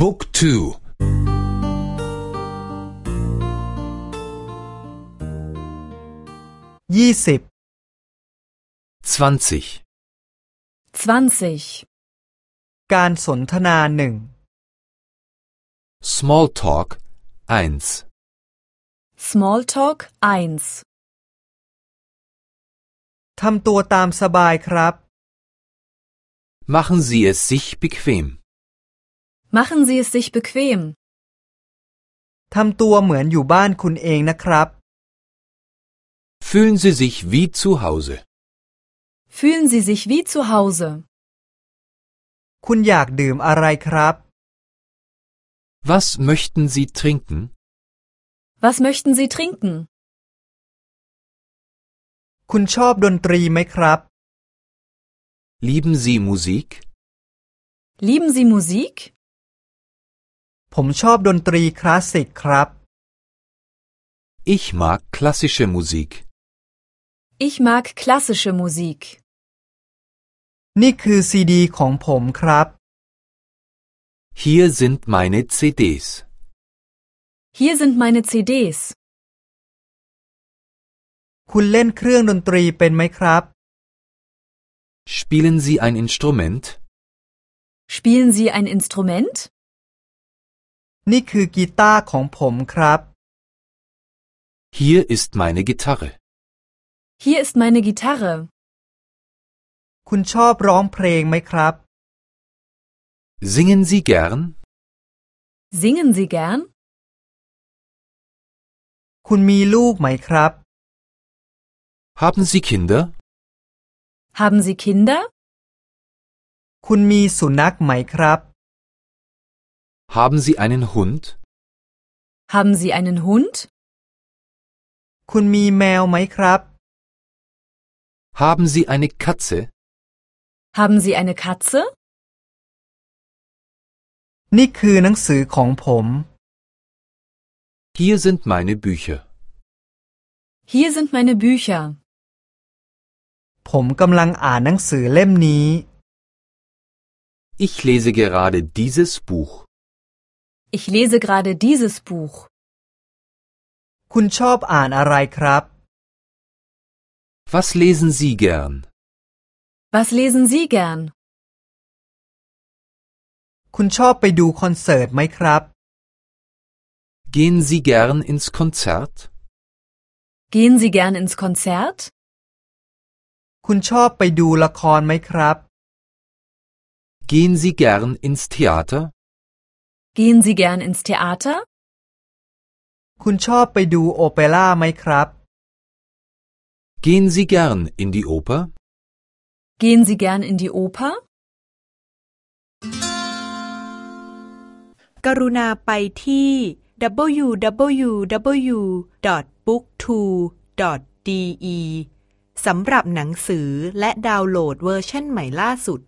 Book 2 ยี่สิบ 20 20. การสนทนาหนึ่ง Smalltalk 1 Smalltalk 1. ทำตัวตามสบายครับ Machen Sie es sich bequem. Machen Sie es sich bequem. ทำตัวเหมือนอยู่บ้านคุณเองนะครับ Fühlen Sie sich wie zu Hause. Fühlen Sie sich wie zu Hause. คุณอยากดื่มอะไรครับ Was möchten Sie trinken? Was möchten Sie trinken? คุณชอบดนตรีไหมครับ Lieben Sie Musik? Lieben Sie Musik? ผมชอบดนตรีคลาสสิกครับ Ich mag klassische Musik. Ich mag klassische Musik. นี่คือซีดีของผมครับ Hier sind meine CDs. Hier sind meine CDs. คุณเล่นเครื่องดนตรีเป็นไหมครับ Spielen Sie ein Instrument? Spielen Sie ein Instrument? นี่คือกีตาร์ของผมครับ Hier ist meine Gitarre. Hier ist meine Gitarre. คุณชอบร้องเพลงไหมครับ Singen Sie gern? Singen Sie gern? คุณมีลูกไหมครับ Haben Sie Kinder? Haben Sie Kinder? คุณมีสุนัขไหมครับ haben Sie einen Hund? Haben Sie einen Hund? คุณมีแมวไหมครับ Haben Sie eine Katze? Haben Sie eine Katze? นี่คือหนังสือของผม Hier sind meine Bücher. Hier sind meine Bücher. ผมกำลังอ่านหนังสือเล่มนี้ Ich lese gerade dieses Buch. Ich lese gerade dieses Buch. คุณชอบอ่านอะไรครับ Was lesen Sie gern? Was lesen Sie gern? คุณชอบไปดูคอนเสิร์ตไหมครับ Gehen Sie gern ins Konzert? Gehen Sie gern ins Konzert? คุณชอบไปดูละครไหมครับ Gehen Sie gern ins Theater? Gehen Sie gern ins Theater? คุณชอบไปดูโอเปร่าไหมครับ Gehen Sie gern in die Oper? Gehen Sie gern in die Oper? กรุณาไปที่ www.booktwo.de สำหรับหนังสือและดาวน์โหลดเวอร์ชันใหม่ล่าสุด